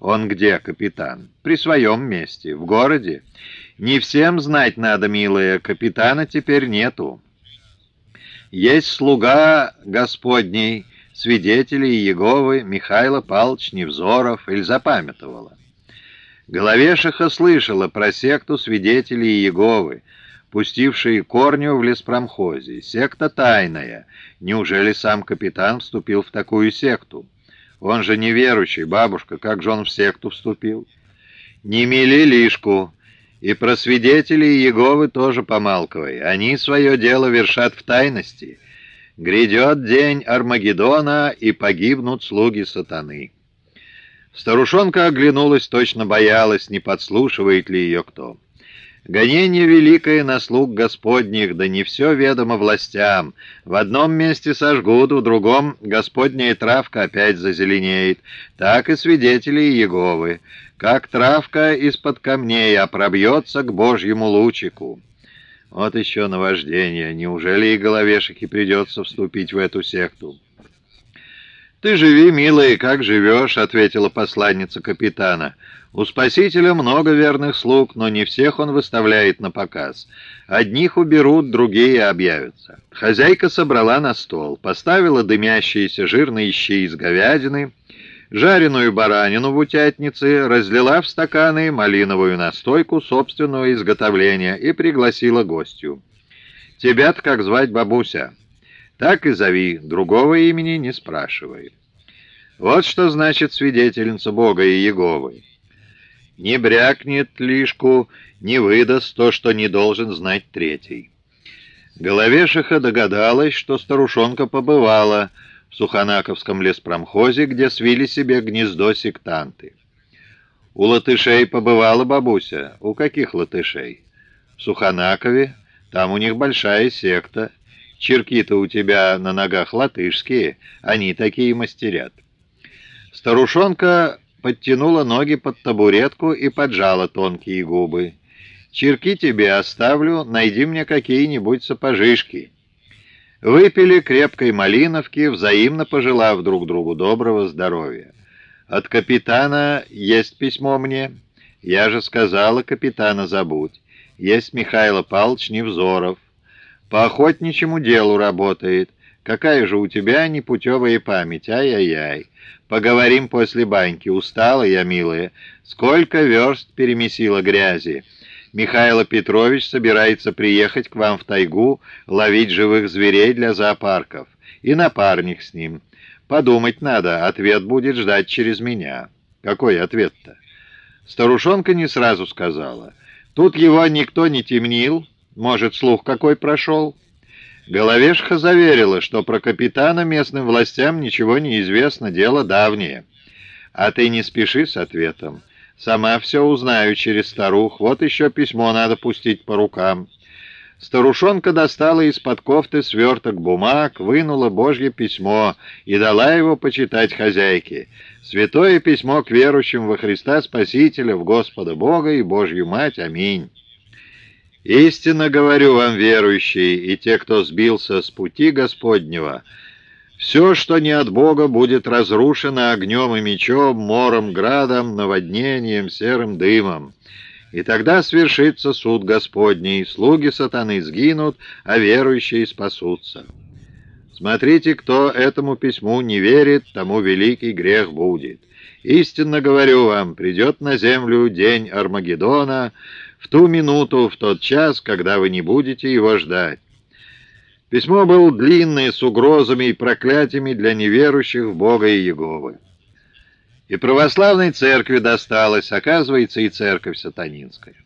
Он где, капитан? При своем месте, в городе. Не всем знать надо, милая, капитана теперь нету. Есть слуга Господней, свидетели Иеговы, Михайло Павлович Невзоров, или запамятовала. Головешиха слышала про секту свидетелей Иеговы, пустившие корню в леспромхозе. Секта тайная. Неужели сам капитан вступил в такую секту? Он же неверующий, бабушка, как же он в секту вступил? Не мели лишку. И про свидетелей Иеговы тоже помалковай. Они свое дело вершат в тайности. Грядет день Армагеддона, и погибнут слуги сатаны. Старушонка оглянулась, точно боялась, не подслушивает ли ее кто. Гонение великое на слуг Господних, да не все ведомо властям. В одном месте сожгут, в другом Господняя травка опять зазеленеет. Так и свидетели Еговы. Как травка из-под камней, а пробьется к Божьему лучику. Вот еще наваждение. Неужели и головешек придется вступить в эту секту? «Ты живи, милая, как живешь», — ответила посланница капитана. «У Спасителя много верных слуг, но не всех он выставляет на показ. Одних уберут, другие объявятся». Хозяйка собрала на стол, поставила дымящиеся жирные щи из говядины, жареную баранину в утятнице, разлила в стаканы малиновую настойку собственного изготовления и пригласила гостью. «Тебя-то как звать бабуся?» «Так и зови, другого имени не спрашивай». Вот что значит свидетельница Бога и Еговы. Не брякнет лишку, не выдаст то, что не должен знать третий. Головешиха догадалась, что старушонка побывала в Суханаковском леспромхозе, где свили себе гнездо сектанты. У латышей побывала бабуся. У каких латышей? В Суханакове. Там у них большая секта. Черки-то у тебя на ногах латышские. Они такие мастерят. Старушонка подтянула ноги под табуретку и поджала тонкие губы. «Черки тебе оставлю, найди мне какие-нибудь сапожишки». Выпили крепкой малиновки, взаимно пожелав друг другу доброго здоровья. «От капитана есть письмо мне. Я же сказала, капитана забудь. Есть Михайло Павлович Невзоров. По охотничьему делу работает. Какая же у тебя непутевая память, ай-яй-яй. Поговорим после баньки. Устала я, милая. Сколько верст перемесила грязи. Михаил Петрович собирается приехать к вам в тайгу, ловить живых зверей для зоопарков. И напарник с ним. Подумать надо, ответ будет ждать через меня. Какой ответ-то? Старушонка не сразу сказала. Тут его никто не темнил. Может, слух какой прошел? Головешка заверила, что про капитана местным властям ничего не известно, дело давнее. А ты не спеши с ответом. Сама все узнаю через старух. Вот еще письмо надо пустить по рукам». Старушонка достала из-под кофты сверток бумаг, вынула Божье письмо и дала его почитать хозяйке. Святое письмо к верующим во Христа Спасителя, в Господа Бога и Божью Мать. Аминь. Истинно говорю вам, верующие, и те, кто сбился с пути Господнего, все, что не от Бога, будет разрушено огнем и мечом, мором, градом, наводнением, серым дымом. И тогда свершится суд Господний, слуги сатаны сгинут, а верующие спасутся. Смотрите, кто этому письму не верит, тому великий грех будет. Истинно говорю вам, придет на землю день Армагеддона в ту минуту, в тот час, когда вы не будете его ждать. Письмо было длинное, с угрозами и проклятиями для неверующих в Бога и Еговы. И православной церкви досталось, оказывается, и церковь сатанинская.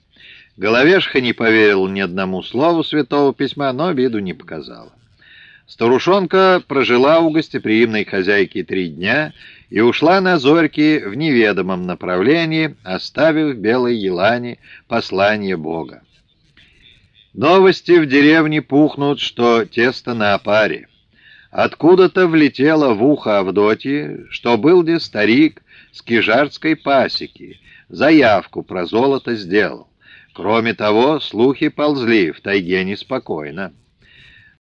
Головешка не поверил ни одному слову святого письма, но обиду не показала. Старушонка прожила у гостеприимной хозяйки три дня и ушла на зорьки в неведомом направлении, оставив белой елане послание Бога. Новости в деревне пухнут, что тесто на опаре. Откуда-то влетело в ухо Авдотьи, что был где старик с кижарской пасеки, заявку про золото сделал. Кроме того, слухи ползли, в тайге неспокойно.